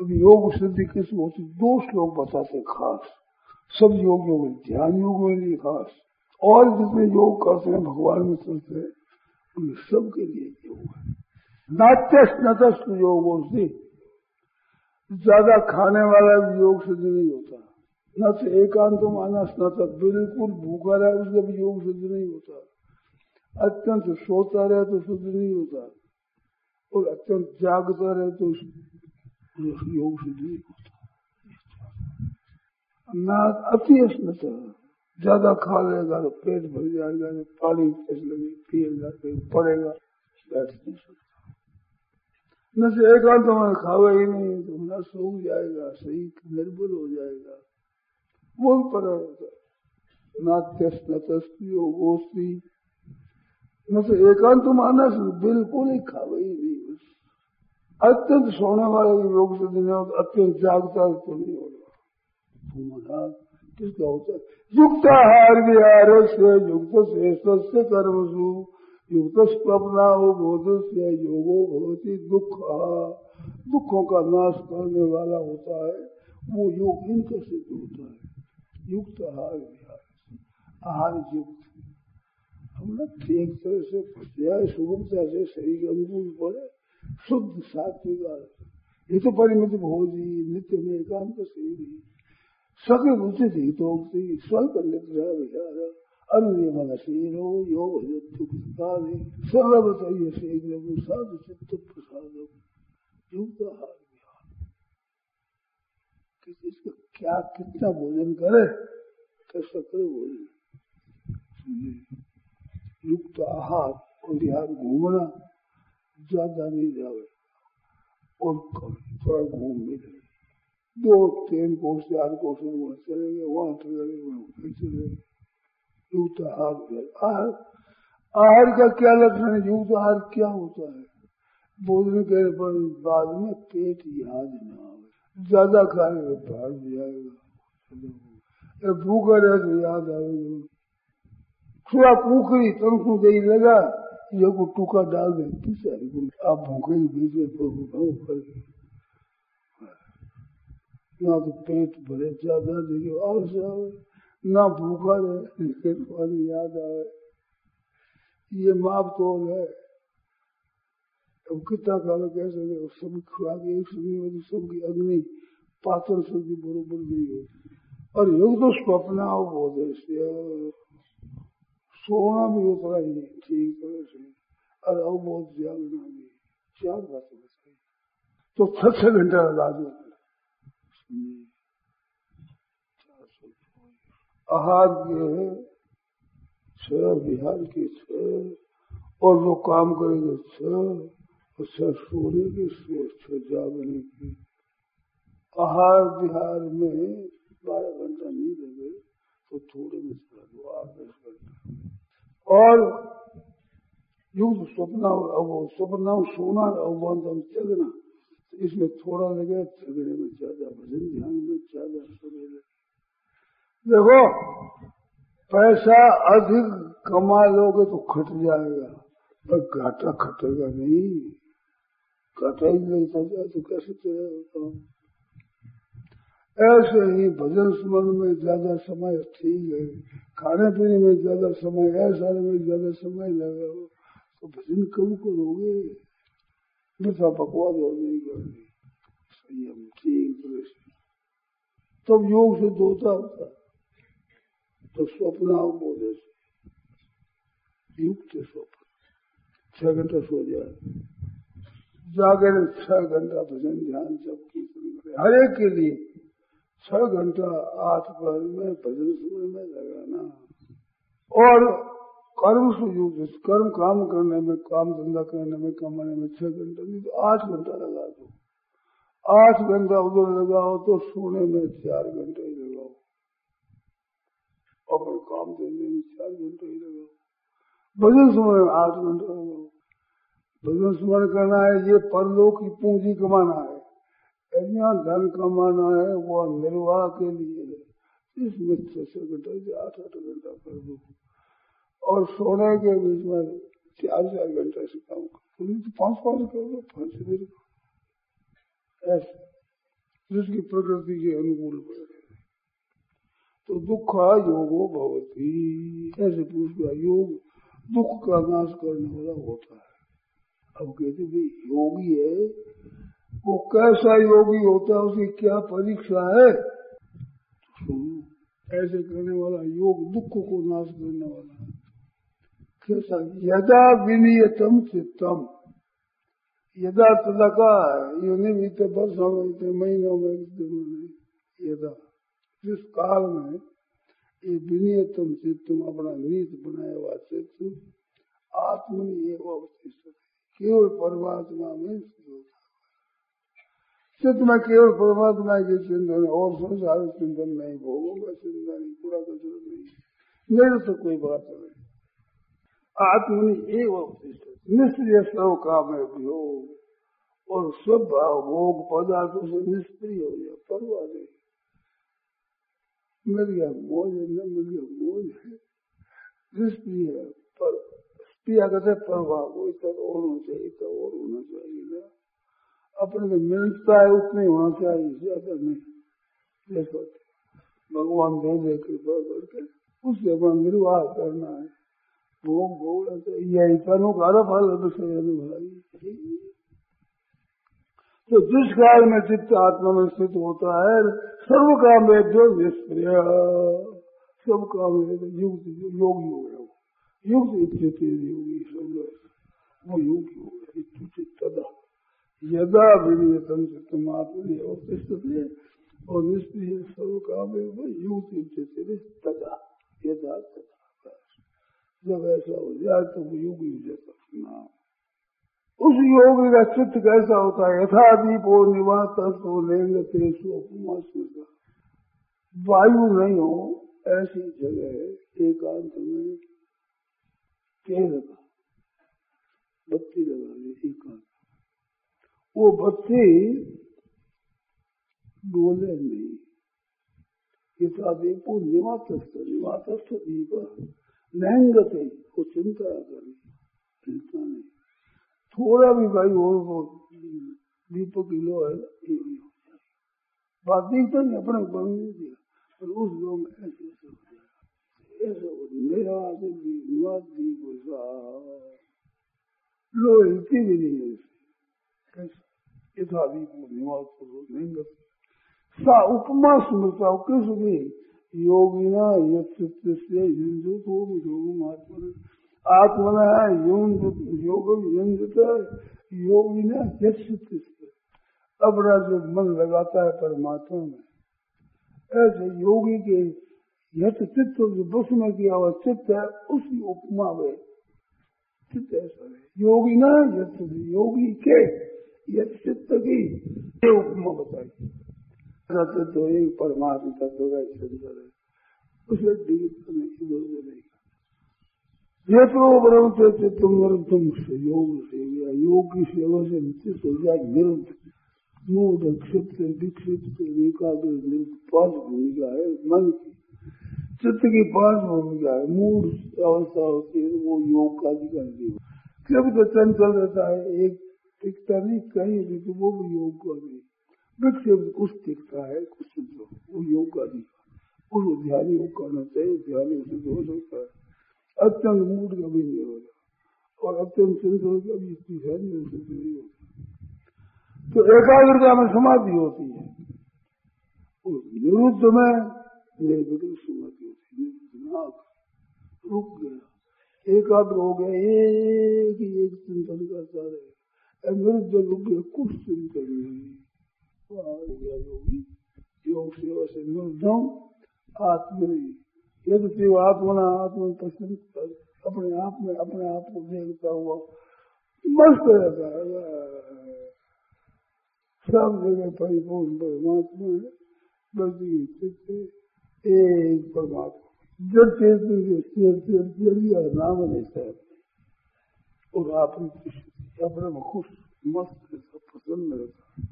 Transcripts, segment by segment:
अब योग सिद्धि किस होती दो श्लोक बताते खास। सब योगियों में ध्यान योग में लिए खास। और जितने योग करते हैं, भगवान में चलते हैं, उन सबके लिए योग है। नाट्यस नतस्त योग से ज़्यादा खाने वाला भी योग सिद्ध नहीं होता। न तो एकांत मानस, न तो बिल्कुल भूखा रहे उसका भी योग सिद्ध नहीं होता। अत्यंत सोता रहे तो शुद्ध नहीं होता। और अत्यंत जागता रहे तो योग सिद्ध होता अति स्मृत ज़्यादा खा लेगा तो पेट भर जाएगा तो पानी कैसे लगे पिएगा कहीं पड़ेगा बैठ नहीं सकता न से एकांत में खावे ही नहीं तो न सो जाएगा सही निर्बल हो जाएगा वो भी पर नात्यस नतस्ती गोस्ती न से एकांत मानस बिल्कुल ही खावे ही नहीं अत्यंत सोने वाले योग से दिन अत्यंत जागता तो नहीं होगा। किसका होता है? युक्त हार विहार से युक्त से कर्मसु। युक्त स्वप्ना बोध से योगो होती दुख। दुखों का नाश करने वाला होता है, वो योग इनका सिद्ध होता है। युक्त आहार विहार आहार युक्त। हम लोग एक तरह से सुगमता से शरीर अनुकूल पड़े। शुद्ध सात्विक ये तो परिमित भोजी नित्य में एकांत से सकल उचित हितोक्ति स्वल्प विहार अन्य मनसीनो योग काले सर्वतय साधु चित्त हार क्या कितना भोजन करे? कैसा करे भोजन युक्त आहार, और यहाँ घूमना। ज़्यादा नहीं जावे। और थोड़ा घूम भी रहे दो, तीन कोष चार कोष वहाँ चलेंगे वहाँ चलेंगे वहाँ चलेंगे। युक्त आहार आहार आहार का क्या लक्षण है? युक्त आहार क्या होता है? भोजन करने पर बाद में पेट याद न आवे। ज़्यादा खाने तो भार जाएगा। भूखा रहे तो याद आएगा थोड़ा पूखरी तनखू दे लगा। ये को डाल आप भूखे बीच में ना तो पेट भरे, ज़्यादा और ना भूखा रहे याद आवे ये माप तोल है। अब कितना कैसे सब खुराक एक सबकी अग्नि पाचन शक्ति बरोबर नहीं होती। और योग तो स्वप्न बोध है सोना भी उतना ही ठीक तरह से और अवबोध जागना भी चार बातें बताई तो छह छह घंटा लगा दो आहार छह बिहार के छह और जो काम करेंगे छह और छह सोने के छह जागने की आहार बिहार में बारह घंटा नहीं लगे तो थोड़े में चला दो आठ दस घंटा और युद्ध स्वप्न वो स्वप्न सोना अवबंधन चलना तो इसमें थोड़ा लगे झगड़े में ज़्यादा, भजन ध्यान में ज़्यादा लगे देखो, पैसा अधिक कमा लोगे तो खट जाएगा, पर घाटा खटेगा नहीं। घाटा ही नहीं जाए तो कैसे चलेगा ऐसे ही भजन स्मरण में ज़्यादा समय ठीक है। खाने पीने में ज़्यादा समय ऐसा में ज़्यादा समय लगा हो तो भजन कब करोगे? मीठा पकवान और नहीं करनी संयम ठीक तब योग से धोता होता तो स्वप्न बोले युक्त स्वप्न। छह घंटा सो जाए। जागर छह घंटा भजन ध्यान सब कीर्तन हर एक के लिए। छह घंटा आठ पहर में, भजन सुनने में लगाना। और कर्म से युक्त कर्म काम करने में, काम धंधा करने में, कमाने में छह घंटा, नहीं तो आठ घंटा लगा दो। आठ घंटा उधर लगाओ तो सोने में चार घंटे ही लगाओ। और काम करने में चार घंटे ही लगाओ। भजन सुनने में आठ घंटा लगाओ। भजन स्मरण करना है, ये परलोक की पूंजी कमाना है। यहाँ धन कमाना है वो निर्वाह के लिए है। इसमें छह छह घंटे से आठ आठ घंटा कर दो और सोने के बीच में चार चार घंटे से काम करो। तो पाँच पाँच कर पाँच देर ऐसे, जिसकी प्रकृति के अनुकूल पड़े तो दुख योगो भवती। ऐसे पूछ गया योग, दुख का नाश करने वाला होता है। अब कहते भाई, योगी है वो कैसा योगी होता है, उसकी क्या परीक्षा है? ऐसे करने वाला योग दुख को नाश करने वाला है। कैसा? यदा विनियतम चित्तम। यदा तदा का निमित वर्षों में महीनों में यदा। जिस काल में ये विनियतम चित्तम अपना नीत बनाया हुआ चित्त आत्मनि एवं केवल परमात्मा में चित्त में केवल परमात्मा के चिंतन और संसार चिंतन नहीं भोगों का चिंतन पूरा कचरा नहीं मेरे से कोई बात नहीं आत्मनि एवं निष्क्रिय स्व काम है और स्वभाव भोग पदार्थों से निष्क्रिय हो जाए परवाह नहीं मिल गया मोज न मिल गया मोज है है पर पिया कहते परवाह कोई तक और होना चाहिए तो और होना चाहिए ना अपने को मिलता है उतने होना चाहिए ज़्यादा नहीं देखो, भगवान दे दे कृपा करके उससे अपना निर्वाह करना है। भोग भोग भाई। तो जिस काल में चित्त आत्मा में स्थित होता है, सर्व काम है निष्क्रिय, सब काम है युक्त, योगी हो गया युक्त इच्छित योगी सब वो योगी हो गया तदा। यदा विनियतन चित्तम आत्मनि अवतिष्ठते और वो युक्त इच्छित तदा, यदा तदा जब ऐसा हो जाए तो योगी नाम उस योग का चित्त कैसा होता है? यथा दीपो निवास तो लेंगे तेसु वायु नहीं हो, ऐसी जगह एकांत में तेल बत्ती लगा ली, एकांत। वो बत्ती डोले नहीं। यथा दीपो निवास निवास दीप, लहंगते, वो चिंता करें, चिंता नहीं। थोड़ा भी भाई वो दीपक किलो है बात देखता नहीं अपने बन नहीं दिया, पर उस लोग ऐसे ऐसे हो जाए ऐसे हो मेरा निवास दीप लो हिलती भी नहीं है। कैसे? यथा निवास नहीं सा उपमा स्मृता किस भी योगिना यथ से हिंदू तो महात्मा आत्मन योग युंजत योगी ने अपना जो मन लगाता है परमात्मा में। ऐसे योगी के यथ चित्त जो बुश में किया हुआ चित्त है उसकी उपमा में चित्त ऐसा है। योगी ना यथ योगी के यथ चित्त की ये उपमा बताई। तो एक परमात्मा तत्व का संतर है। उसे डीप नहीं उधर नहीं यत्रो ब्रह्म चित्तम निरुद्धम योग सेवा योग की सेवा से चित्त हो जाए निरुद्ध। मूड क्षिप्त विक्षिप्त एकाग्र निरुद्ध भूमिका है, मन की। चित्त की पाँच भूमिका है, मूड, अवस्था होती है, वो योग का अधिकार क्षिप्त चंचल रहता है, एक टिकता नहीं कहीं भी तो वो भी योग का नहीं विक्षिप्त कुछ टिकता है, कुछ वो योग का अधिकार उसको ध्यान योग करना चाहिए, ध्यान उसे हो सकता है। अत्यंत मूड कभी नहीं होगा और अत्यंत चंचल कभी इसकी है नहीं नहीं होता। तो एकाग्रता में समाधि होती है। निरुद्ध में निर्विघ्न समाधि होती है। रुक गया। एकाग्र हो गया, एक ही एक चिंतन करता रहे। कुछ नहीं योगी सेवा से निर्धम आत्म यदि शिव आत्मना आत्म पसंद अपने आप में अपने आप को देखता हुआ मस्त रहता है सब जगह परिपूर्ण परमात्मा है। बल्कि एक परमात्मा जब चेतन नाम लेता है और आप अपने में खुश मस्त प्रसन्न रहता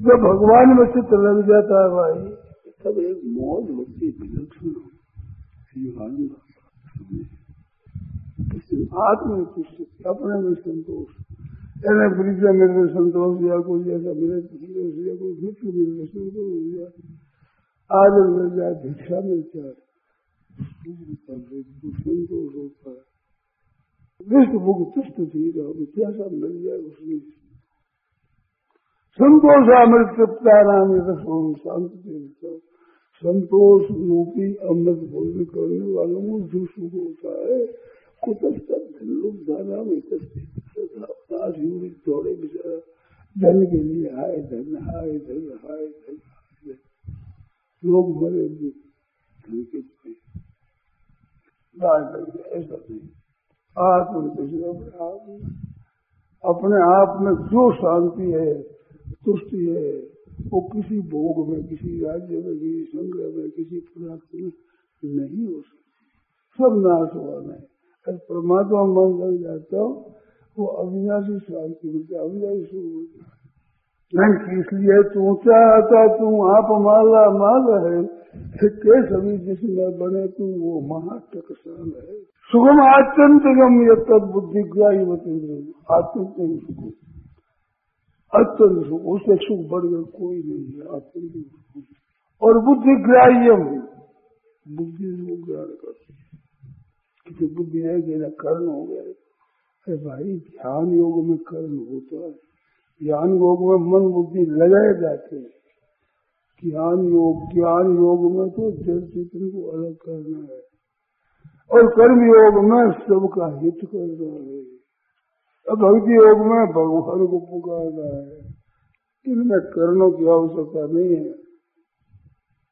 जब भगवान में चित्र लग जाता है भाई सब एक मौज होती विलक्षण आत्म अपने में संतोष ऐसे ब्रिज मेरे संतोष या कोई ऐसा मेरे संतोष या कोई मिलने शुरू हो गया आदर मिल जाए भिक्षा मिल जाए संतोष होता है विश्व भुग तुष्ट थी प्यासा मिल जाए उसमें संतोष अमृत तृप्ता नाम शांत संतोष रूपी अमृत भोजन करने वालों को जो सुख होता है लोग दाना में दौड़े बेचारा धन के लिए हाय धन हाय धन हाय धन लोग मरे धन के ऐसा नहीं आत्म अपने आप में जो शांति है, तुष्टि है, वो किसी भोग में, किसी राज्य में, किसी संग्रह में, किसी पदार्थ में नहीं हो सकती। सब नाश हुआ नहीं परमात्मा मन लग जाता हो वो अविनाशी शांति मिलता, अविनाशी सुख मिलता। नहीं, इसलिए तू चाहता, तू आप माला, माल है सभी जिसमें बने तू, वो महाटकसान है। सुगम आत्यंतिकम ये तद बुद्धिग्राही आत्यंतिक सुख अत्यंत सुख उससे सुख बढ़कर कोई नहीं है अत्यंत और बुद्धि ग्राह्यम। बुद्धि को ग्रहण करती है। बुद्धि है कि ना कर्ण हो गया? अरे भाई ध्यान योग में कर्ण होता है। ज्ञान योग में मन बुद्धि लगाए जाते हैं। ज्ञान योग ज्ञान योग में तो जल चित्र को अलग करना है। और कर्म योग में सबका हित करना है। अब भक्ति योग में भगवान को पुकारना है। इनमें कर्णों की आवश्यकता नहीं है।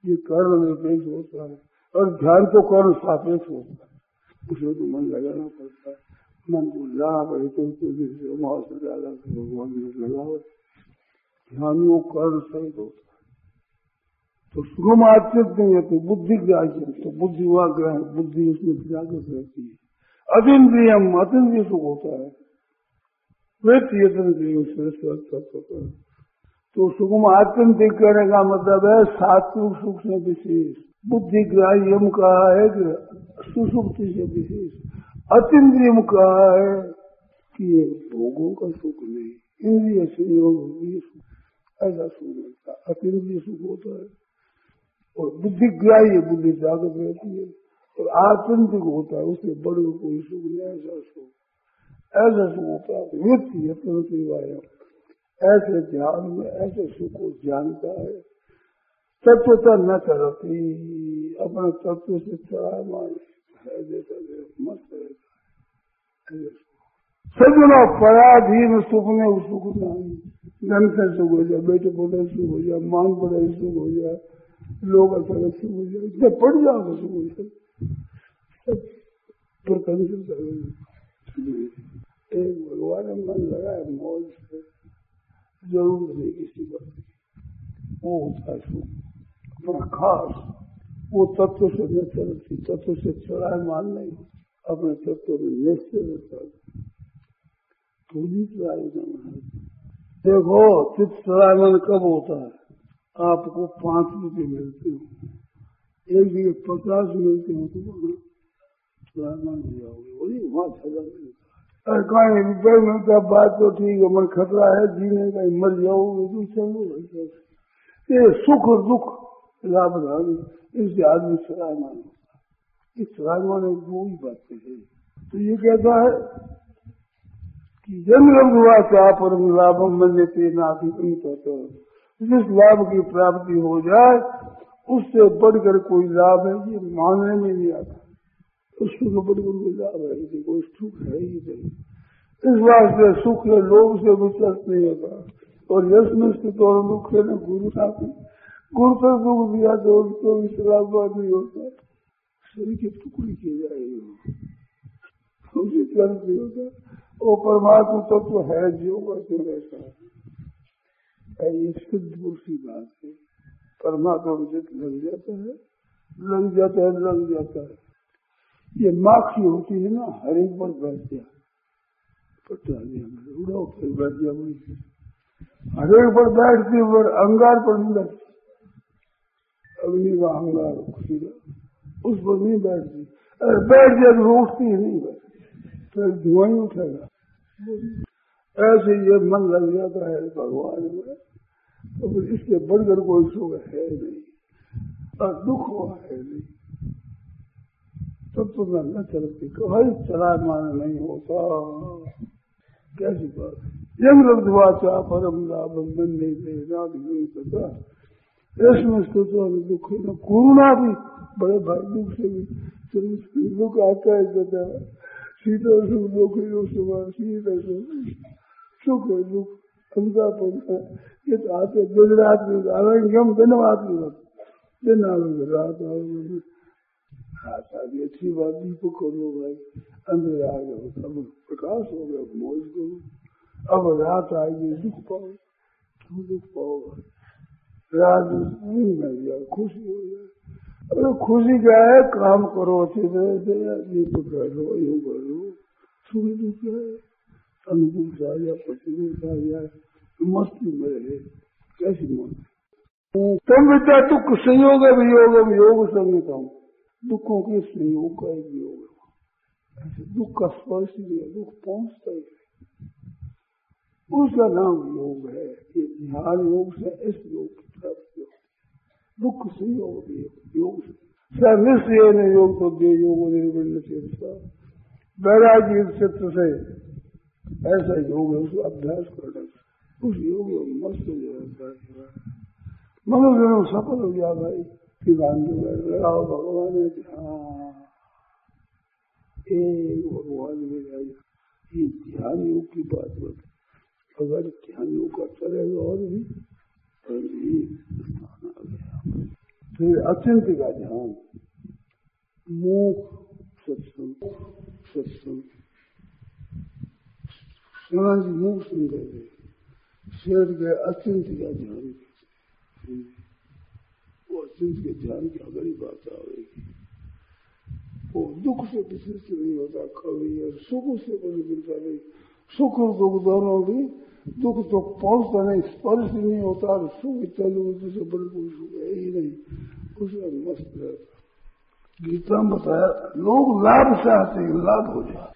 ये कर्ण निरपेक्ष होता है और ध्यान तो कर्ण सापेक्ष होता है। उसमें तो मन लगाना पड़ता है। मन को लाभ है तो भगवान लगाओ। ध्यान वो कर्ण सहित होता है। तो सुगम आचित नहीं है तो बुद्धि ग्राह्य तो बुद्धि हुआ ग्रह बुद्धि उसमें जागृत रहती है। अतिद्रियम अतिद्रिय सुख होता है। तो सुगम आत्यंतिक करने का मतलब है, सात्विक सुख से विशेष। बुद्धि ग्राह्यम कहा है कि सुसुप्ति से विशेष। अतिद्रियम कहा है कि ये भोगों का सुख नहीं, इंद्रिय संयोग ऐसा सुख मिलता अतिद्रिय सुख होता है। और बुद्धि ग्राह्य बुद्धि जागृत रहती है। और आत्यंतिक होता है, उससे बड़े कोई सुख नहीं, ऐसा सुख। ऐसा सुख प्राप्त युक्त यत्न ऐसे ध्यान में, ऐसे सुख को जानता है। तत्वता न करती, अपने तत्व से चढ़ा है जैसा मस्त है सजना पराधीन सुख में सुख नहीं। धन सुख हो जाए बेटे पोते सुख हो जाए मान पड़े सुख हो जाए लोग अचानक सुख हो जाए इतने पड़ हो जाए सब। एक भगवान मन लगाए मौज से। ज़रूर नहीं किसी बात वो होता है खास। वो तत्व से न चलती, तत्व से चढ़ाए मान नहीं। अपने तत्व में निश्चय रहता पूरी देखो, चित्त चढ़ाई मन कब होता है? आपको पाँच रुपये मिलते हो। एक दिन पचास मिलते हो तो वहाँ मिलता कहीं रुपये मिलता बात तो ठीक है मन खतरा है, जीने का मर जाओगे तो चलो ये सुख और दुख, लाभ लाभी इससे आदमी सलाहमान होता। है इस सलाहमान दो ही बातें है। तो ये कहता है कि जन्म हुआ क्या परम लाभम मन लेते नाधिकम जिस लाभ की प्राप्ति हो जाए, उससे बढ़कर कोई लाभ है ये मानने में नहीं आता। उसको तो बड़ी बड़ी लाभ है इसी कोई सुख है ही नहीं। इस वास्ते सुख है लोग से विचलित नहीं होगा और यश में निश्चित और दुख है न, गुरु साथी गुरु से दुख दिया तो उसको भी विश्राम नहीं होता। शरीर की टुकड़ी की जाएगी उसी तरह नहीं होता। वो परमात्मा तत्व तो है, जो का क्यों ये सिद्ध पुरुषी बात है। परमात्मा विजित लग जाता है, लग जाता है, लग जाता है। ये माखी होती है ना, हर एक पर बैठ गया दिया उड़ाओ फिर बैठ गया वही हर एक पर बैठती पर अंगार पर नहीं बैठती। अग्नि का अंगार उस पर नहीं बैठती। अरे बैठ जाए तो उठती ही नहीं बैठती। फिर धुआँ ही उठेगा। ऐसे ये मन लग जाता है, भगवान में। तो फिर इससे बढ़कर कोई सुख है नहीं और दुख है नहीं। तब तो मैं न चलती, कभी चला मान नहीं होता। कैसी बात यम लब्धवाचा परम लाभ मन नहीं दे सका इसमें स्तुतो दुख, न करुणा भी, बड़े भाई दुख से भी। चलो दुख आता है, कहता शीतल सुख दुख, सुख, शीतल सुख सुख, दुख। अमदापुर ये तो आते गुजरात में आवेंगे हम धन्यवाद दिन आवेंगे रात आवेंगे रात आ अच्छी बात, दीपक करो भाई, अंधेरा आ गया सब प्रकाश हो गया, मौज करो। अब रात आएगी दुख पाओ, क्यों दुख पाओगे रात नहीं मिल जाए खुशी हो जाए। अरे खुशी क्या है? काम करो, अच्छी तरह से दीपक कर लो यूँ कर। लो सुख दुख है। अनुकूल से आ जाए प्रतिकूल से आ मस्ती में रहे, कैसी दुख संयोग वियोग? योग संगीतम दुखों के संयोग का एक योग दुख का स्पर्श है दुख पहुँचता ही है उसका नाम योग है। ये ध्यान योग से इस योग की प्राप्ति दुख संयोग भी योग से। योग तो दे, योग निर्विण से। वैराग्य चित्र से ऐसा योग है, उसका अभ्यास करना उस योग में मस्त हो जाता है मनुष्य सफल हो गया भाई लगाओ भगवान ध्यान एक भगवान में जाएगा ये ध्यान योग की बात बता अगर ध्यान योग का चलेगा और भी तो स्थान आ गया। फिर अत्यंत का ध्यान। मुख सत्संग सत्संग। सुना जी मुख सुन गए शेर के अत्यंत का ध्यान वो अत्यंत के ध्यान की अगली बात आएगी वो दुख से विशिष्ट नहीं होता कभी और सुख से बड़ी मिलता नहीं सुख और दुख दोनों भी दुख तो पहुँचता नहीं स्पर्श नहीं होता और सुख इत्यादि से बड़े कोई सुख है ही नहीं उसमें मस्त रहता गीता बताया लोग लाभ चाहते हैं लाभ हो जाए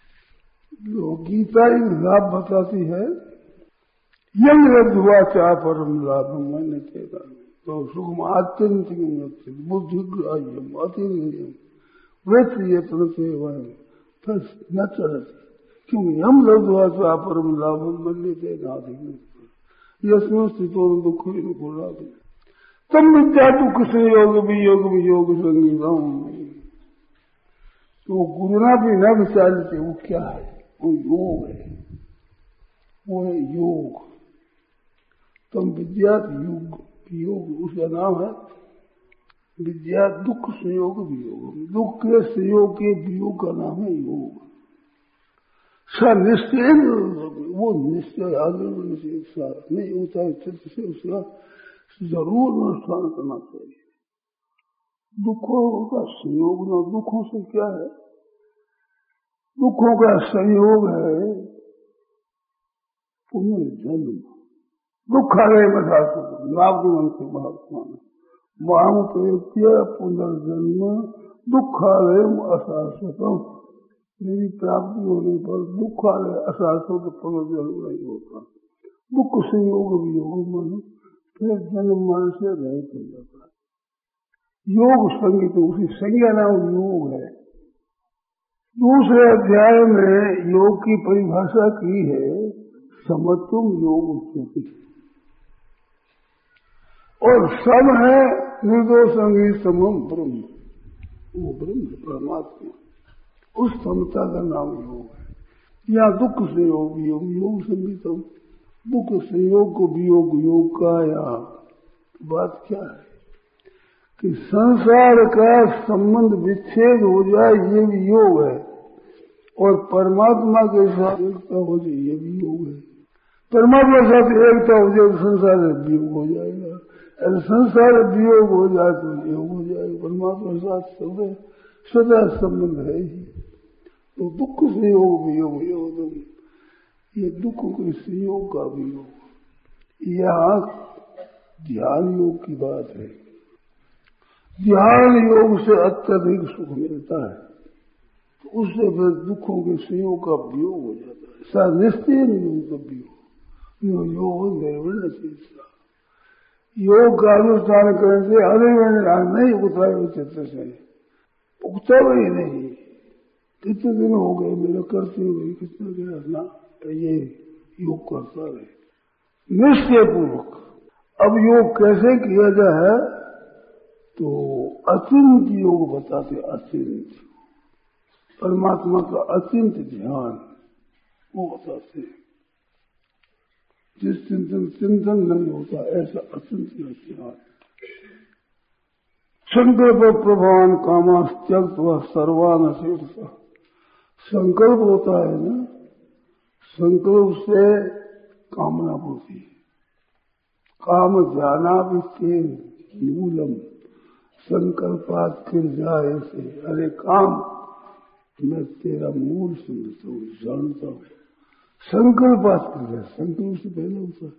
लोग गीता ही लाभ बताती है। यंग रद्वा चाह परम लाभ मैंने कहता तो सुखम आत्यंतिक बुद्धि ग्राह्यम अतिरियम वैत्रियतन से वह न चलती। क्यों हम लब्धवा चाह परम लाभ मन नाधिक यशमें स्थितो दुख लाभ तम विद्या दुख से योग भी योग भी योग संगीतम तो गुरुना भी न विचारते वो क्या है? वो योग है। वो है योग। तम विद्या योग योग, उसका नाम है विद्या दुख संयोग वियोग। दुख के संयोग के वियोग का नाम है योग। स निश्चय वो निश्चय आगे नहीं होता है, चित्त से उसका ज़रूर अनुष्ठान करना चाहिए। दुखों का संयोग न, दुखों से क्या है? दुखों का संयोग है। पुनर्जन्म दुखालय बधातु नागमन के। महात्मा माम प्रेत्य पुनर्जन्म। दुखालय अशाश्वतम मेरी प्राप्ति होने पर दुखालय अशाश्वत पुनर्जन्म नहीं होता। दुख संयोग वियोग मन। फिर जन्म मन से रहित हो जाता। योग संगीत, उसी संज्ञा नाम योग है। दूसरे अध्याय में योग की परिभाषा की है समत्वम योग स्थिति और सब है निर्दोष अंगी समम ब्रह्म। वो ब्रह्म, परमात्मा। उस समता का नाम योग है। या दुख से योग योग योग संगीतम। दुख संयोग को वियोग योग का या बात क्या है? कि संसार का संबंध विच्छेद हो जाए, ये भी योग है। और परमात्मा के साथ एकता हो जाए ये भी योग है। परमात्मा के साथ एकता हो जाए तो संसार वियोग हो जाएगा। अगर संसार वियोग हो जाए तो योग हो जाएगा। परमात्मा के साथ सब सदा संबंध है ही। तो दुख से योग वियोग योग ये दुख के संयोग का भी योग। यह ध्यान योग की बात है। ध्यान योग से अत्यधिक सुख मिलता है। तो उससे फिर दुखों के संयोग का वियोग हो जाता है। ऐसा निश्चय योग का वियोग योग निर्विण चीज़ योग का अनुष्ठान करने से अरे मैंने नहीं उगता है चित्र से। उगता ही नहीं। कितने दिन हो गए मेरे करते हुए कितना गया ना तो ये योग करता रहे। निश्चय पूर्वक अब योग कैसे किया जाए? तो अचिंत योग बताते अचिंत। परमात्मा का अत्यंत ध्यान, वो बताते जिस चिंतन चिंतन नहीं होता, ऐसा अत्यंत ध्यान। संकल्प प्रभान कामा त्यक्त व सर्वान शीर्ष संकल्प होता है ना, संकल्प से कामना होती है। काम जाना भी तेन मूलम, संकल्पात फिर जाए से। अरे काम मैं तेरा मूल समझता हूँ, जानता हूँ। संकल्पात कर जाए संकल्प से पहले होता है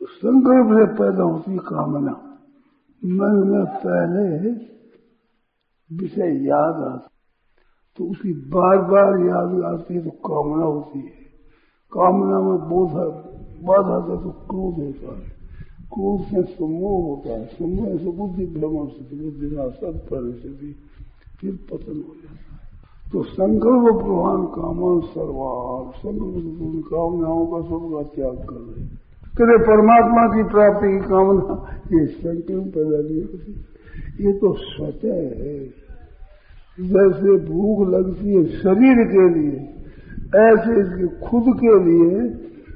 तो संकल्प से पैदा होती कामना। मन में पहले विषय याद आता तो उसकी बार बार याद आती है तो कामना होती है। कामना में बोध बाधा था तो क्रोध होता है। क्रोध से समूह होता है। समूह से बुद्धि भ्रमण से बुद्धि सत पर फिर पतन हो जाता है। तो संकल्प प्रधान कामन सर्वार संकल्प कामनाओं का सबका त्याग कर रहे कहते, परमात्मा की प्राप्ति की कामना, ये संकल्प पैदा नहीं होती ये तो स्वतः है। जैसे भूख लगती है शरीर के लिए, ऐसे इसके खुद के लिए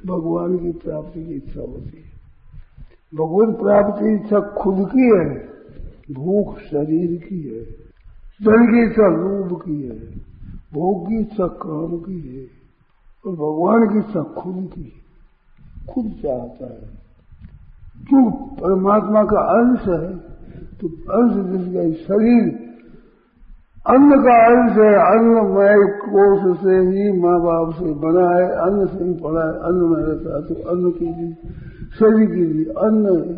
भगवान की प्राप्ति की इच्छा होती है। भगवान प्राप्ति की इच्छा खुद की है, भूख शरीर की है, धन की इच्छा लोभ की है। भोग की इच्छा काम की है और भगवान की इच्छा खुद की खुद चाहता है। क्यों परमात्मा का अंश है तो अंश जिसका शरीर अन्न का अंश है, अन्न मैं कोष से ही माँ बाप से बना है, अन्न से ही पड़ा है, अन्न में रहता है तो अन्न की भी, शरीर की भी अन्न है।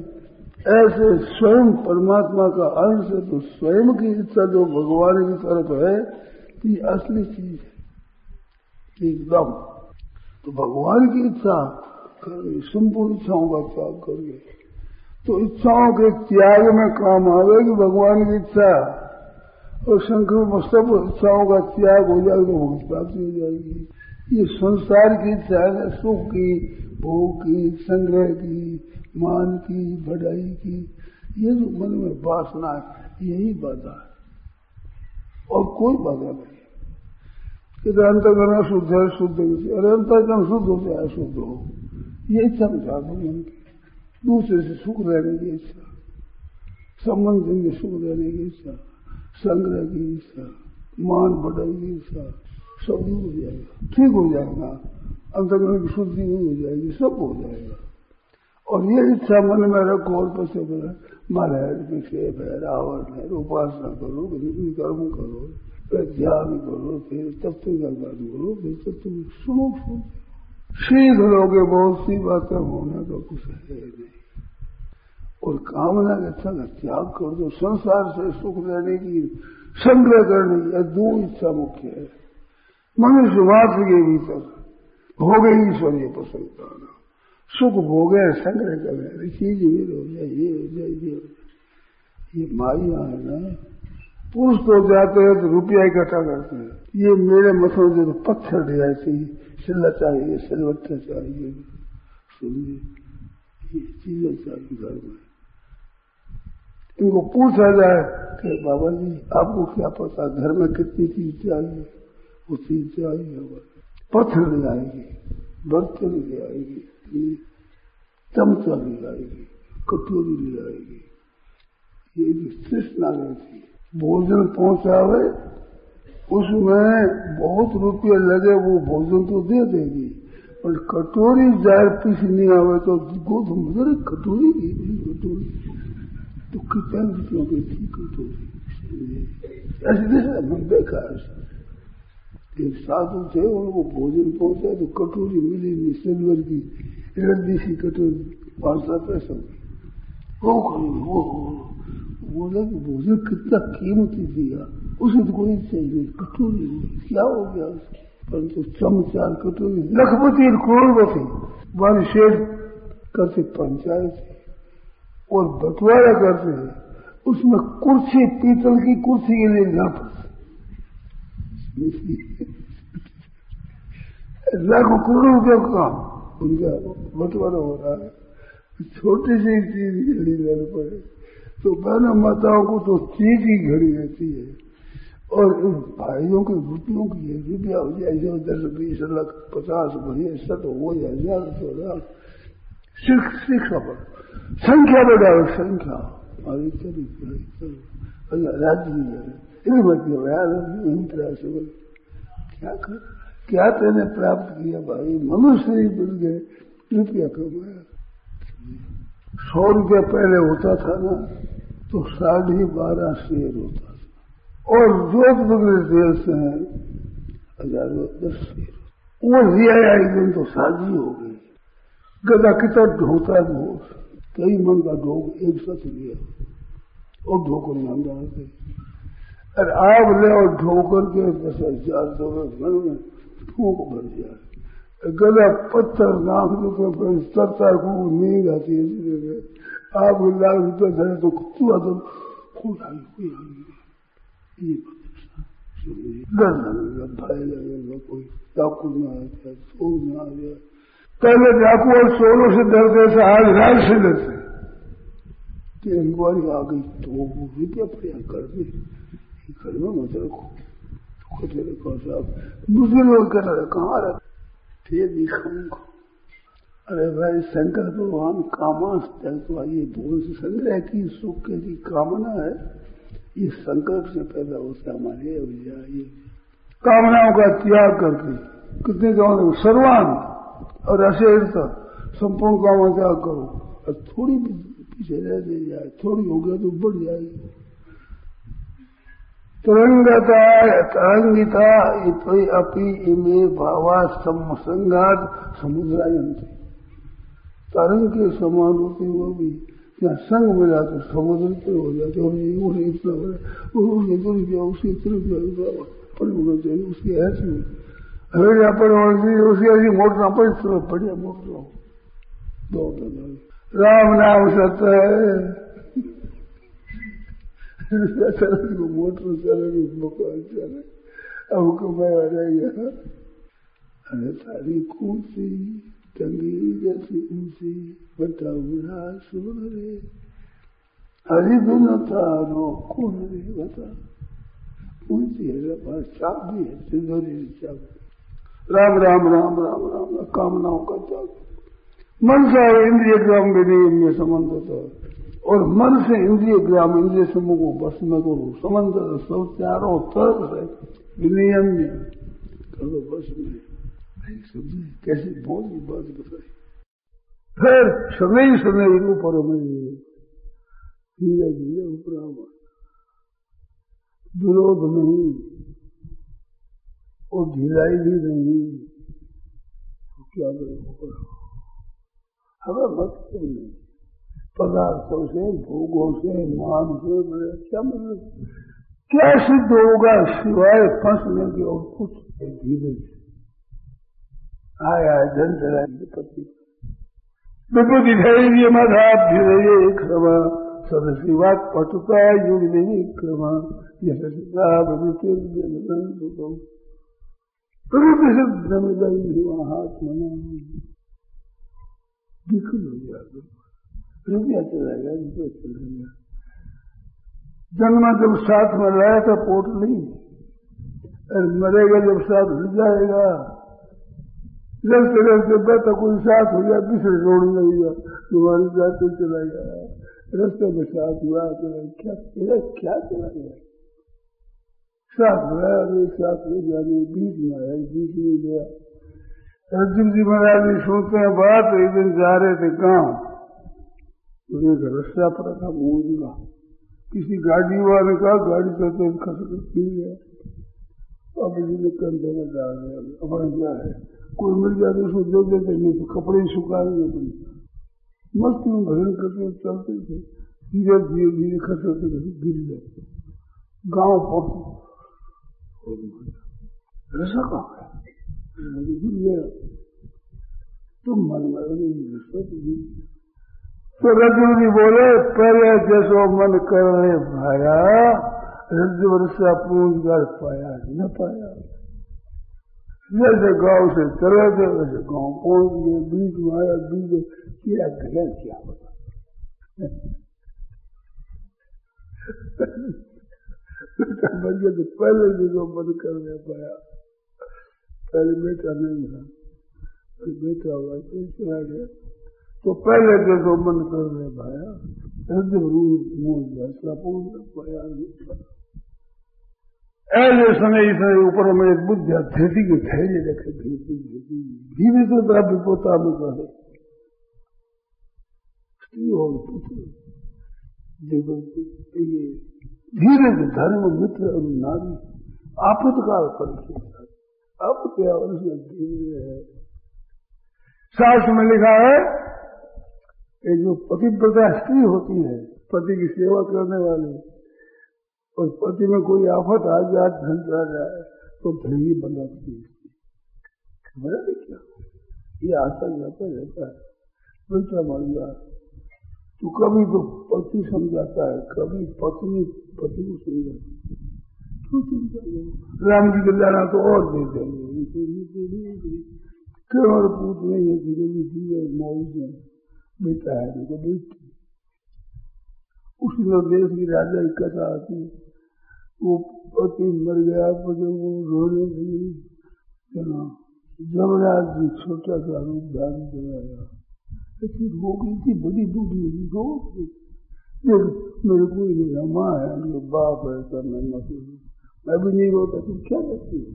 ऐसे स्वयं परमात्मा का अंश है तो स्वयं की इच्छा जो भगवान की तरफ़ है ये असली चीज़ है एकदम तो भगवान की इच्छा संपूर्ण इच्छाओं का त्याग करिए। तो इच्छाओं के त्याग में काम आवेगी भगवान की इच्छा और संकल्प सब इच्छाओं का त्याग हो जाएगा तो भोग प्राप्ति हो जाएगी। ये संसार की इच्छा है, सुख की, भोग की, संग्रह की, मान की बढ़ाई की। ये जो मन में वासना है, यही बाधा है। और कोई बाधा नहीं। कि अंतकरण शुद्ध है, शुद्ध अरे अंतकरण शुद्ध हो जाए अशुद्ध हो। ये इच्छा में चाहते हैं उनकी दूसरे से सुख रहने की इच्छा, संबंध में सुख रहने की इच्छा, संग्रह की इच्छा, मान बढ़ाई की इच्छा, सब दूर हो जाएगा। ठीक हो जाएगा। अंतर्गण की शुद्धि नहीं हो जाएगी, सब हो जाएगा। और ये इच्छा मन में रखो और पैसे बोला महाराज विक्षेप है रावण है। उपासना करो भी कर्म करो फिर ध्यान करो, फिर तत्व का बात करो, फिर तत्व सुनो सुनो। सीख लोगे बहुत सी बातें होने का कुछ है नहीं। और कामना के का त्याग कर दो, संसार से सुख लेने की, संग्रह करने की दो इच्छा मुख्य है। मनुष्य मात्र के भीतर भोगे ईश्वरीय पसंद करना सुख भोगे, संग्रह कर। चीज़ ये हो जाए ये हो जाए ये। हो ये माइया है ना। पुरुष तो जाते हैं तो रुपया इकट्ठा करते हैं। ये मेरे से तो पत्थर ढिया चाहिए सिल्ला चाहिए, सिलवट्टा चाहिए। सुनिए, ये चीज़ें चाहिए घर में इनको पूछा जाए कि बाबा जी, आपको क्या पता घर में कितनी चीज़ चाहिए? वो चीज़ चाहिए पत्थर ले आएगी, बर्तन ले आएगी। चमचा ले आएगी कटोरी ले आएगी ये तृष्णा रहती भोजन पहुंचावे, उसमें बहुत रुपये लगे, वो भोजन तो दे देगी। और कटोरी जार पीस नहीं आवे तो गोद कटोरी कटोरी। तो कितना रुपयों की थी कटोरी? ऐसे बेकार एक साधु थे, उनको भोजन पहुँचा तो कटोरी मिली नहीं, सिल्वर की। रद्दी सी कटोरी पाँच सात पैसा वो वो बोला कि भोजन कितना कीमती दिया उसे तो कोई चाहिए कटोरी क्या हो गया उसकी? परंतु चमचार कटोरी। लखपति करोड़पति वन शेड करते पंचायत और बंटवारा करते हैं। उसमें कुर्सी, पीतल की कुर्सी के लिए ना लाखों करोड़ों रुपये का काम। उनका बंटवारा हो रहा है। छोटी सी चीज़ घड़ी लेने पड़े तो बहनों माताओं को तो चीज़ ही घड़ी रहती है। और इन भाइयों के रुपयों की रुपया हो जाए, जो दस, बीस लाख, पचास बढ़िया सत हो जाए, हज़ार, सौ लाख। सिख शिक्षा पर संख्या बढ़ाओ, संख्या। हमारी चली राज्य इन मत प्रयास क्या कर? क्या तेने प्राप्त किया भाई? मनुष्य ही मिल गए। रुपया कमाया? सौ रुपया पहले होता था ना तो साढ़े बारह शेर होता था। और जो जोधपुर देश से है, हज़ारों दस शेर। वो लिया एक दिन तो साझी हो गई। गदा कितना ढोता ढोक कई मन का ढोक एक साथ लिया। और ढोकर मंगा गई अरे आप ले और ढोकर के दस हज़ार दो घर में फूक भर जाए। गला पत्थर नाक तरता को नींद आती है इसलिए आप लाख रुपये धरे तो हुआ तो खूब आई हुई आई ये डर लगेगा भय लगेगा कोई डाकू में आ जाए चोर आ पहले डाकू और चोरों से डरते थे, आज राज से डरते तो इंक्वायरी आ गई तो वो रुपया प्रयास कर दे। घर में मत रखो। रखो कहाँ रखे दिखाऊँगा अरे भाई भगवान कामास तो ये से संग्रह की, सुख के कामना है। ये संकल्प से पैदा होता हमारे ये कामनाओं का त्याग करके, कितने जाओ सर्वान और अशेरता संपूर्ण कामना त्याग करो। और थोड़ी पीछे रह जाए थोड़ी हो गया तो बढ़ जाएगी। तरंगता तरंगिता अपी इमे भावा संगात समुद्रायंत तरंग के समान होते वो भी, या संग मिला तो समुद्र पे हो जाते और ये उसे इतना बड़ा, और इधर गया उसे इधर गया पर चाहिए उसकी ऐसी हमें पर होना चाहिए उसकी ऐसी मोटर, पर इस तरह बढ़िया मोटर दौड़ राम नाम सत्य है। को मोटर चले मकान चले अब कमाया रहेगा अरे तारी है है राम राम राम राम राम कामनाओं का चाप मन सा इंद्रिय ग्राम विनियम में संबंध होता है और मन से इंद्रिय ग्राम इंद्रिय समूह को बस में करो। समंदर सब चारों तरफ़ है विनियम करो बस में कैसी बहुत ही बात बताई? फिर सदैव सदैव ऊपर में धीरे धीरे ऊपर विरोध नहीं। और ढिलाई भी नहीं। तो क्या करो हमें मत नहीं। पदार्थों से, भोगों से मान से क्या मतलब क्या सिद्ध होगा सिवाय फंसने के और कुछ धीरे आया जन पति विभूति धैर्य धीरे क्षमा सदशिवात पटुता युग नहीं क्षमा यशा प्रकृति सिद्ध मिलन मना विकल हो जाएगा रुपया चलाएगा रुपया चलाएगा जन्म जब साथ में लाया था पोट नहीं। मरेगा जब साथ मिल जाएगा। चलते चलते बैठा कोई साथ हो गया, दूसरे रोड में गया तुम्हारी जाते चला गया। रस्ते में साथ हुआ चला क्या तेरा क्या चला गया? साथ हुआ अरे साथ हो गया बीच में आया बीच में गया। अर्जुन जी महाराज जी सोचते हैं, बात एक दिन जा रहे थे गाँव। मुझे एक रस्ता पड़ा था, मोड़ किसी गाड़ी वाले का गाड़ी चलते खसक पी गया। अब ने कंधे में डाल दिया अपना क्या है? कोई मिल जाए तो उसको दे देते, नहीं तो कपड़े ही सुखा देते तुम मस्त में भजन करते चलते थे, धीरे धीरे धीरे खसकते गिर जाते गाँव पहुँचे। रसा कहा गिर गया। तुम मन में रसा तो गिर तो रजू जी बोले पहले जैसो मन करने भाया रज वर्षा पूंज कर पाया, न पाया. जैसे गाँव से चले थे, वैसे गाँव पहुँच गए बीच में आया बीच किया घृण क्या बता गया तो पहले जैसो मन करने पाया। पहले बेटा नहीं था बेटा हुआ तो चला गया तो पहले जैसो मन कर रहे भाया। हृदय मूल फैसला पूर्ण पाया ऐसे समय इस ऊपर में एक बुद्ध धृति के धैर्य रखे धृति धृति धीरे से द्रव्य पोता में कहे और पुत्र ये धीरे धर्म मित्र और नारी आपतकाल पर अब क्या धीरे है? शास्त्र में लिखा है कि जो पतिव्रता स्त्री होती है पति की सेवा करने वाली और पति में कोई आफत आ जाए धन आ जाए तो बनाती है खबर है क्या ये आशा जाता रहता है तो कभी तो पति समझाता है कभी पत्नी पति को समझाती राम जी को जाना तो और दे है बेटा है देखो बेटी उसी देश की राजा की कथा आती वो पति मर गया, पति वो रोने लगी। जमराज जी छोटा सा रूप धारण कराया लेकिन हो गई थी बड़ी बूढ़ी हुई रो मेरे कोई नहीं माँ है, मेरे बाप है, सब मैं मैं भी नहीं रोता तुम क्या करती हो?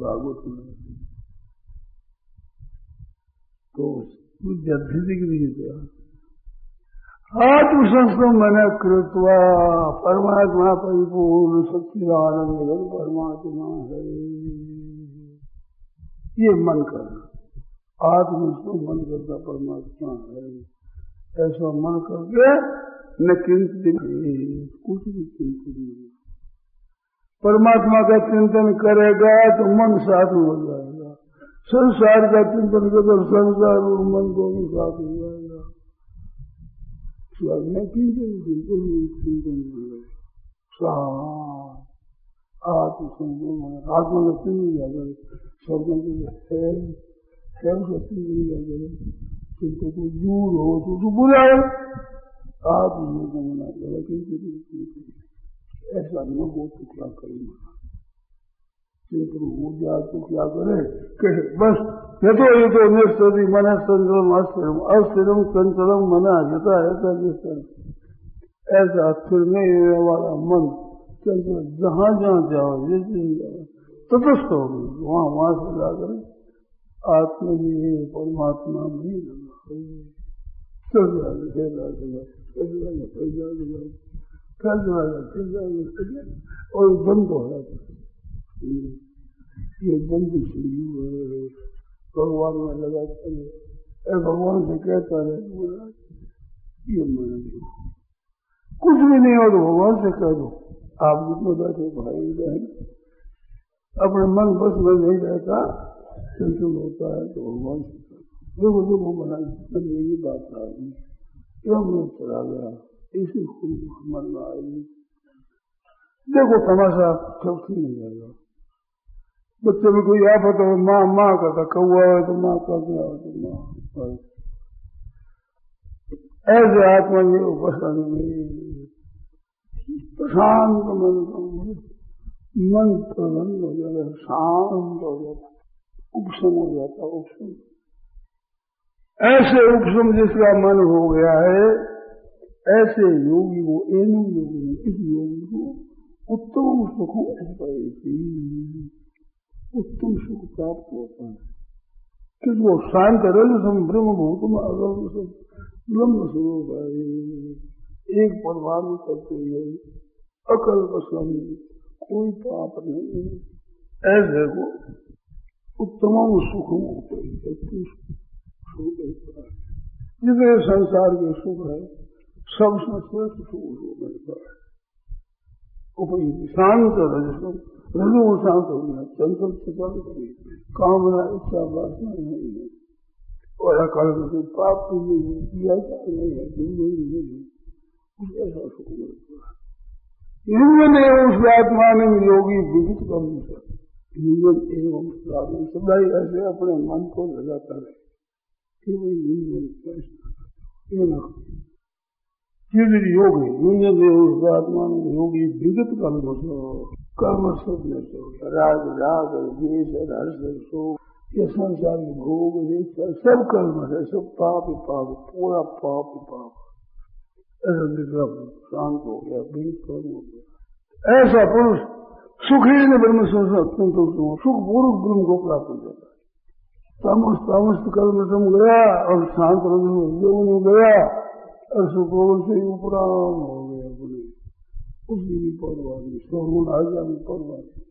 भागवत में। तो बुद्धिक आत्म संस्कृत मन कृत्वा, परमात्मा परिपूर्ण सच्चिदानंद परमात्मा है। ये मन करना। आत्म मन करता परमात्मा है। ऐसा मन करके न चिंतित कुछ भी चिंतित नहीं। परमात्मा का चिंतन करेगा तो मन साधु हो जाएगा। संसार का चिंतन कर संसार और मन दोनों साथ हो जाएगा स्वर्ग में चिंतन बिल्कुल चिंतन आत्मसंगम आत्मा का चिन्ह लिया करे स्वर्ग में है है उसका चिन्ह लिया करे चिंता को दूर हो तो तो बुरा है आत्मसंगम लेकिन ऐसा न हो तो क्या करेंगे चिंतन हो जाए तो क्या करे? कहे, बस यथो ये तो निस्तति मन संचलम अस्थिरम अस्थिरम संचलम मना यथा ऐसा निस्तन ऐसा स्थिर नहीं वाला मन चंचल जहाँ जहाँ जाओ जैसे जाओ, तटस्थ हो गई, वहाँ वहाँ से जाकर आत्मा में परमात्मा में चल जाएगा फिर जाएगा फिर जाएगा फिर जाएगा फिर जाएगा और बंद हो जाता है। ये जल्दी शुरू भगवान में लगा चले भगवान से कहता रहे ये मन कुछ भी नहीं हो तो भगवान से कह दो। आप जितने बैठे भाई बहन, अपने मन बस में नहीं रहता चंचल होता है तो भगवान से कह दो। देखो देखो मना यही बात आ गई। ये चला गया। इसी खूब मन में आएगी देखो, तमाशा सब ठीक नहीं जाएगा। बच्चे में कोई आफत हो माँ माँ कहता कौआ है तो माँ का क्या हो तो माँ ऐसे आत्मा ये उपस्थित नहीं प्रशांत मन मन प्रबंध हो जाता शांत हो जाता उपसम हो जाता उपसम ऐसे उपसम जिसका मन हो गया है, ऐसे योगी को एनु योगी इस योगी को उत्तम सुखों उत्तम सुख प्राप्त होता है क्योंकि वो शांत रजसम ब्रह्म भूतम अगम ब्रह्म स्वरूप है एक परमाणु करते हुए अकल्प सम कोई पाप नहीं। ऐसे को उत्तम सुख जितने संसार के सुख है, सबसे श्रेष्ठ सुख है। उपयुक्त शांत रजसम रजो शांत हो गया, चंचल चंचल कामना, इच्छा, वासना नहीं है। और अकाल में पाप भी नहीं है किया नहीं है ज़िंदगी नहीं है ऐसा सुख है युगन एवं स्वात्मा ने योगी विदित कर युगन एवं स्वात्मा सदाई ऐसे अपने मन को लगाता रहे। केवल युगन कैसा किल योग विगत राग राग हर्ष शोक ये भोग सब कर्म है सब पाप पाप पूरा पाप पाप ऐसा शांत हो गया बिल्कुल कर्म हो गया ऐसा पुरुष सुखी ने ब्रह्म सोच अत्यंत सुख पूर्व ब्रह्म को प्राप्त हो जाता है तामस तमस्त कर्म सम गया और शांत रंग योग गया और से उपराम हो गए अपने उसकी भी परवाह नहीं आ जाए परवाह नहीं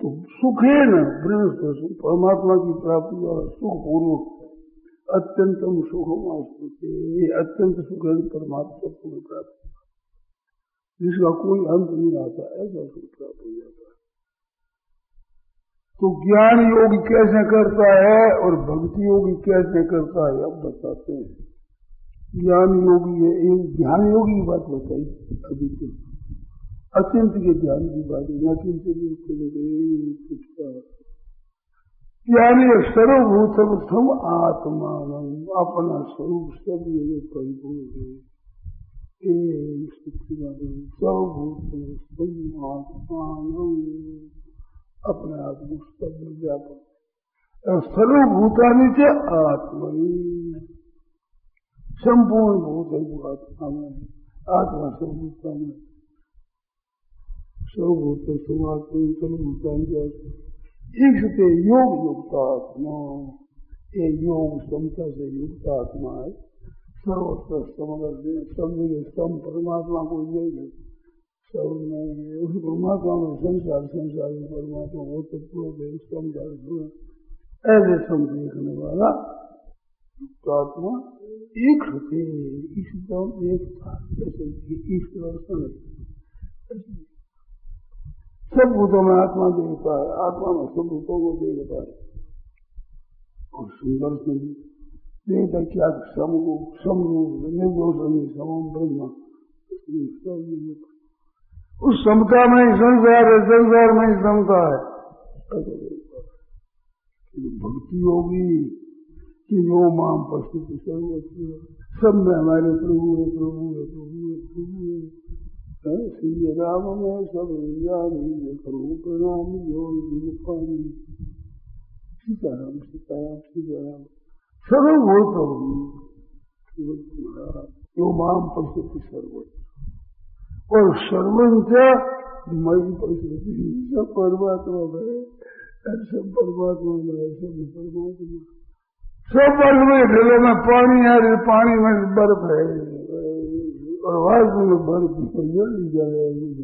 तो सुख है न ब्रह्म परमात्मा की प्राप्ति और सुख पूर्वक अत्यंतम सुखम आस्ते अत्यंत सुख परमात्मा को प्राप्त जिसका कोई अंत नहीं आता ऐसा सुख प्राप्त हो जाता है तो ज्ञान योग कैसे करता है और भक्ति योगी कैसे करता है अब बताते हैं। ज्ञान योगी है, एक ज्ञान योगी की बात बताई अभी तो। अत्यंत के ज्ञान की बात है न किंचित यानी सर्वभूत सम आत्मान अपना स्वरूप सब जगह परिपूर्ण है अपने आप को सब व्यापक सर्वभूतानी से आत्मनि। संपूर्ण भूत है आत्मा में आत्मा सर्वभूता में सर्वभूत सर्वभूतांग एक से योग युक्त आत्मा ये योग समता से युक्त आत्मा है सर्वत्र समग्र सब सम परमात्मा को यही सब में उस परमात्मा में संसार संसार में परमात्मा वो तो प्रोग है ऐसे सम देखने वाला आत्मा एक होते एकदम एक जैसे ईश्वर सब भूतों में आत्मा देखता है, आत्मा में सब भूतों को देखता है। और सुंदर से देखता क्या सम को सम रूप निर्दोष समम ब्रह्म उस समता में संसार है, संसार में समता है। भक्ति होगी। कि यो माम पशु सर्वस्व सब में हमारे प्रभु है प्रभु है प्रभु है प्रभु है। श्री राम में सब करो प्रणाम पानी। सीताराम सीताराम सीताराम। सर्व भूत यो माम पश्यति सर्वत्र और सर्वंच मई पश्यति सब परमात्मा में सब परमात्मा में सब परमात्मा सब वर्ग में ढेलों में पानी है पानी में बर्फ़ है। और वास्तव में की जल्दी जाएगी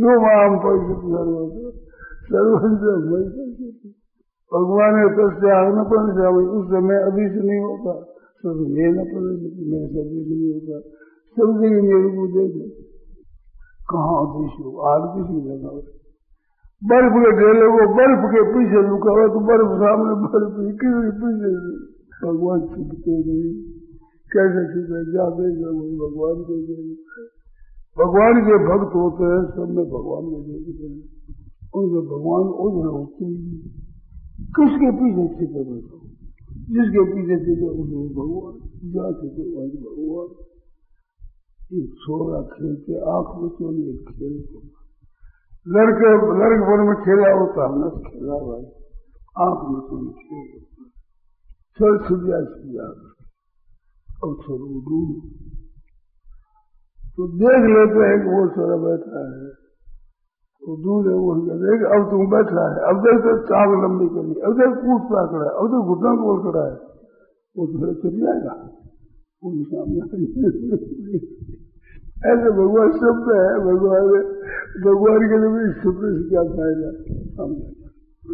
यो माम सर्वंश भगवान ने तो त्याग न पड़ने चाहिए उस समय अभी से नहीं होता। सब ये न पड़े मैं सभी से नहीं होता। सब जगह मेरे को दे दे। कहाँ आग किसी लगा। बर्फ़ के ढेले को बर्फ़ के पीछे लुका हुआ तो बर्फ़ सामने बर्फ़ किसी पीछे भगवान छिपते नहीं। कैसे सीधे जा भगवान को भगवान के भक्त होते हैं, सब में भगवान में देखे उनमें भगवान उधर होती किसके पीछे छिपे बैठो? जिसके पीछे छिपे उसमें भगवान। जा छिपे, वही भगवान। छोरा खेल के आँख में चोरी खेल लड़के लड़के लड़कपन में खेला होता हमने खेला भाई। आँख में चल छुड़िया छुड़िया और छोड़ू दूर तो देख लेते हैं कि वो छोरा बैठा है। तो दूर है, वो देख, अब तुम बैठा है। अब देख तो चांग लंबी करी अब देख पूछता खड़ा है। अब तो घुटना बोल खड़ा है। वो तो चल जाएगा। ऐसे भगवान शब्द है। भगवान भगवान के लिए भी शब्द से क्या फ़ायदा?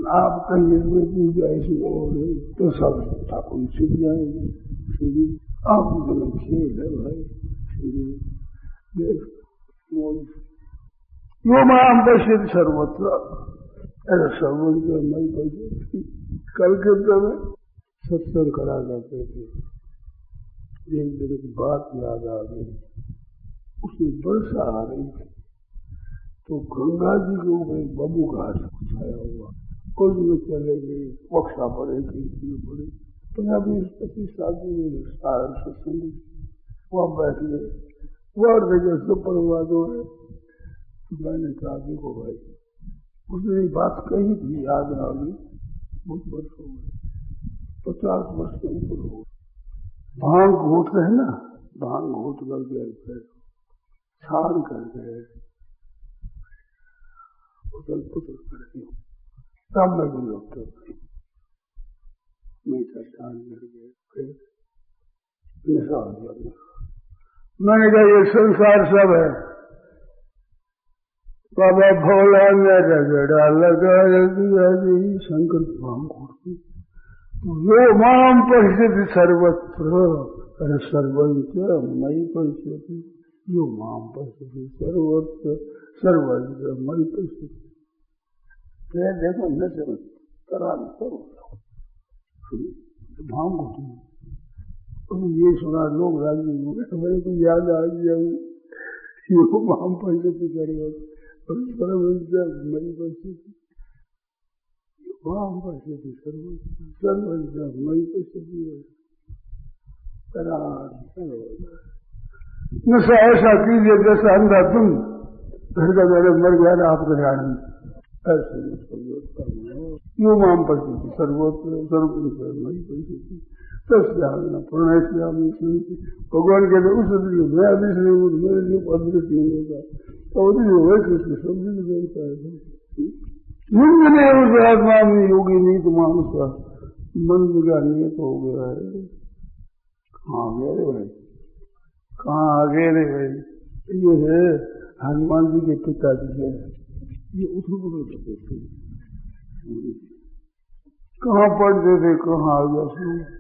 आप कहीं पूजा ऐसी और तो सब ठाकुर छिप जाएँगे। आप जो खेल है भाई। यो माम पश्चित सर्वत्र। ऐसा सर्वत्र मई पश्चित कल के में सत्संग करा करते थे। एक दिन की बात याद आ गई। उसमें वर्षा आ रही थी। तो गंगा जी के ऊपर बबू घास छाया हुआ। उसमें चले गए वक्षा पड़े कहीं पड़े। पंजाबी पति शादी में सत्संग वहाँ बैठ गए। वह जगह से परवाद है तो मैंने कहा देखो भाई, उसने बात कही थी, याद आ गई बहुत वर्ष हो गए। पचास वर्ष के ऊपर हो भाँग घोट रहे ना? भाँग घोट कर गए छाड़ कर गए। उथल पुथल कर गए तब मैं भी लोग तो मैं छाड़ कर गए फिर नशा हो मैंने कहा, ये संसार सब है। बाबा भोला ने रगड़ा लगा दिया शंकर भाँग घोट यो माम पश्यति सर्वत्र अरे सर्वंच मई पश्यति यो माम पश्यति सर्वत्र मई पश्यति देखो न करो। भाम को ये सुना, लोग राज़ी हो गए। मेरे को याद आ गया यो सर्वंच मई पश्यति वाम पश्यति सर्वज्ञ मई पश्यति नशा ऐसा कीजिए जैसा अंधा तुम का मेरे मर गया ना आपको ध्यान ऐसे यो माम पश्यति सर्वोत्र पश्यति तस्याम प्रणयश्यामी भगवान उस मैं अदृश्य नहीं मेरे लिए अदृश्य नहीं होगा। तो अदृश्य वैसे उसके समझ में देता है निंदने उस आत्मा में योगी नीत मानुष का मन का नियत हो गया है। कहाँ गए रे भाई? आ गए रे भाई? ये है हनुमान जी के पिताजी है ये उठ करते थे कहाँ पढ़ते थे कहाँ आ गया